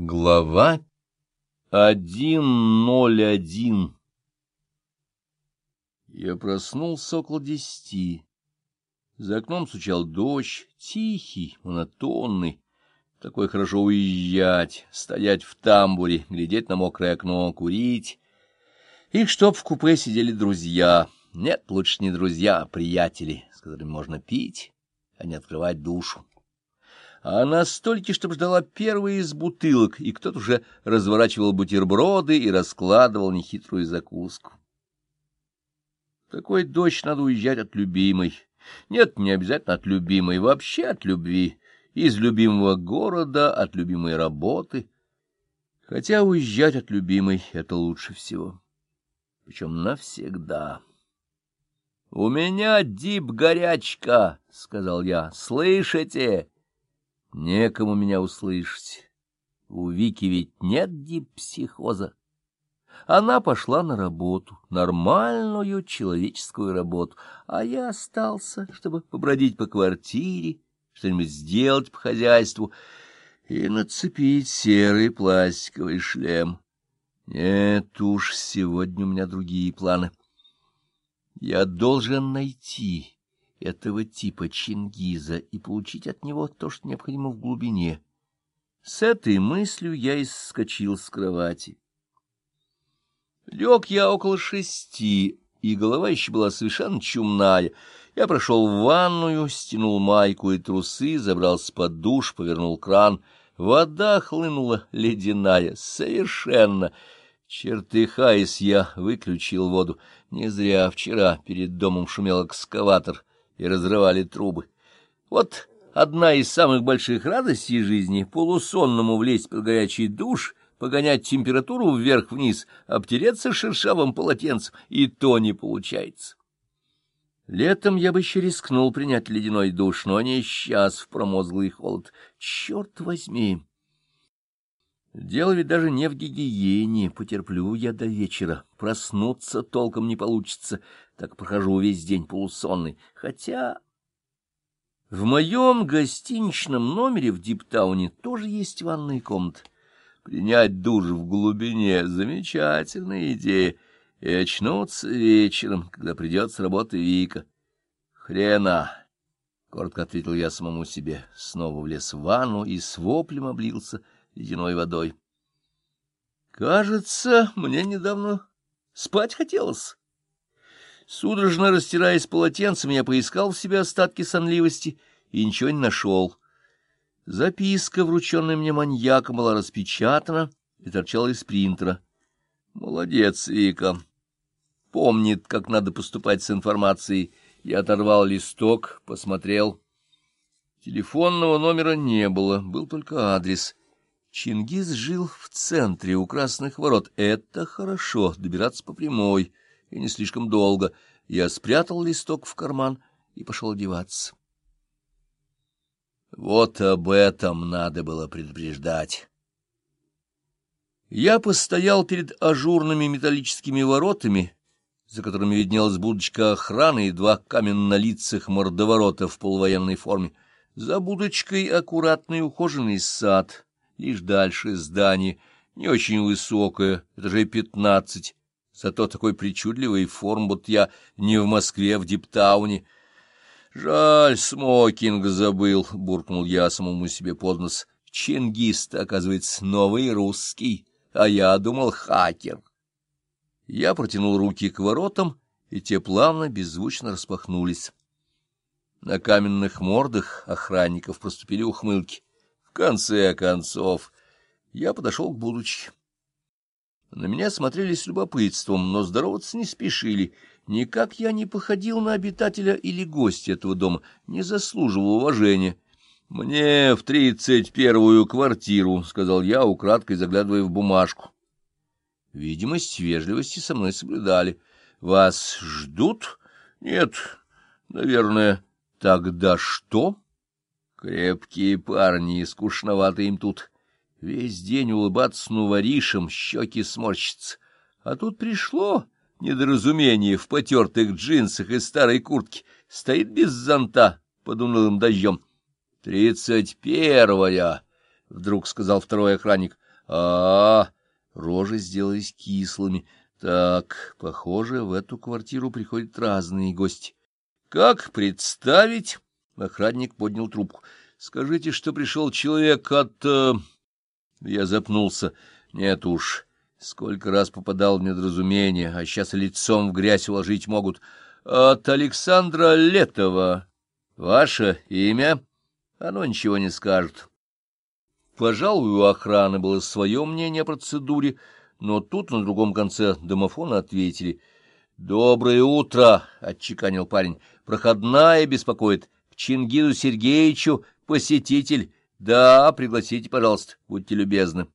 Глава 1.01 Я проснулся около десяти. За окном стучал дождь, тихий, монотонный. Такой хорошо уезжать, стоять в тамбуре, глядеть на мокрое окно, курить. И чтоб в купе сидели друзья. Нет, лучше не друзья, а приятели, с которыми можно пить, а не открывать душу а она столько, чтобы ждала первые из бутылок, и кто-то уже разворачивал бутерброды и раскладывал нехитрую закуску. Такой дождь надо уезжать от любимой. Нет, не обязательно от любимой, вообще от любви. Из любимого города, от любимой работы. Хотя уезжать от любимой — это лучше всего. Причем навсегда. — У меня дип-горячка, — сказал я. — Слышите? Некому меня услышать. У Вики ведь нет дипсихоза. Она пошла на работу, нормальную человеческую работу, а я остался, чтобы побродить по квартире, что-нибудь сделать по хозяйству и нацепить серый пластиковый шлем. Нет уж, сегодня у меня другие планы. Я должен найти этого типа Чингиза и получить от него то, что необходимо в глубине. С этой мыслью я и скочил с кровати. Лег я около шести, и голова еще была совершенно чумная. Я прошел в ванную, стянул майку и трусы, забрался под душ, повернул кран. Вода хлынула ледяная, совершенно. Чертыхаясь, я выключил воду. Не зря вчера перед домом шумел экскаватор и разрывали трубы. Вот одна из самых больших радостей жизни — полусонному влезть под горячий душ, погонять температуру вверх-вниз, обтереться шершавым полотенцем, и то не получается. Летом я бы еще рискнул принять ледяной душ, но не сейчас в промозглый холод. Черт возьми! Дело ведь даже не в гигиене, потерплю я до вечера, проснуться толком не получится, так прохожу весь день полусонный, хотя... В моем гостиничном номере в Диптауне тоже есть ванная комната. Принять душ в глубине — замечательная идея, и очнуться вечером, когда придет с работы Вика. Хрена! — коротко ответил я самому себе, снова влез в ванну и с воплем облился — ледяной водой. Кажется, мне недавно спать хотелось. Судорожно растираясь полотенцем, я поискал в себе остатки сонливости и ничего не нашел. Записка, врученная мне маньяком, была распечатана и торчала из принтера. Молодец, Вика. Помнит, как надо поступать с информацией. Я оторвал листок, посмотрел. Телефонного номера не было, был только адрес. Чингис жил в центре у Красных ворот. Это хорошо, добираться по прямой, и не слишком долго. Я спрятал листок в карман и пошел одеваться. Вот об этом надо было предупреждать. Я постоял перед ажурными металлическими воротами, за которыми виднелась будочка охраны и два каменно-лицых мордоворота в полувоенной форме. За будочкой аккуратный ухоженный сад — Лишь дальше здание, не очень высокое, этажей пятнадцать, зато такой причудливый форм, будто я не в Москве, а в Диптауне. Жаль, смокинг забыл, — буркнул я самому себе под нос. Чингист, оказывается, новый русский, а я думал хакер. Я протянул руки к воротам, и те плавно, беззвучно распахнулись. На каменных мордах охранников проступили ухмылки конце концов, я подошел к будочке. На меня смотрели с любопытством, но здороваться не спешили. Никак я не походил на обитателя или гостя этого дома, не заслуживал уважения. — Мне в тридцать первую квартиру, — сказал я, украдкой заглядывая в бумажку. Видимость вежливости со мной соблюдали. — Вас ждут? — Нет, наверное. — Тогда что? — Крепкие парни, скучновато им тут. Весь день улыбаться нуворишем, щеки сморщатся. А тут пришло недоразумение в потертых джинсах и старой куртке. Стоит без зонта под унылым дождем. — Тридцать первая, — вдруг сказал второй охранник. а, -а, -а рожи сделались кислыми. Так, похоже, в эту квартиру приходят разные гости. — Как представить? — охранник поднял трубку. — Скажите, что пришел человек от... Э... Я запнулся. Нет уж, сколько раз попадал в недоразумение, а сейчас лицом в грязь уложить могут. От Александра Летова. Ваше имя? Оно ничего не скажет. Пожалуй, у охраны было свое мнение о процедуре, но тут на другом конце домофона ответили. — Доброе утро, — отчеканил парень. — Проходная беспокоит. Чингизу Сергеевичу посетитель. Да, пригласите, пожалуйста, будьте любезны.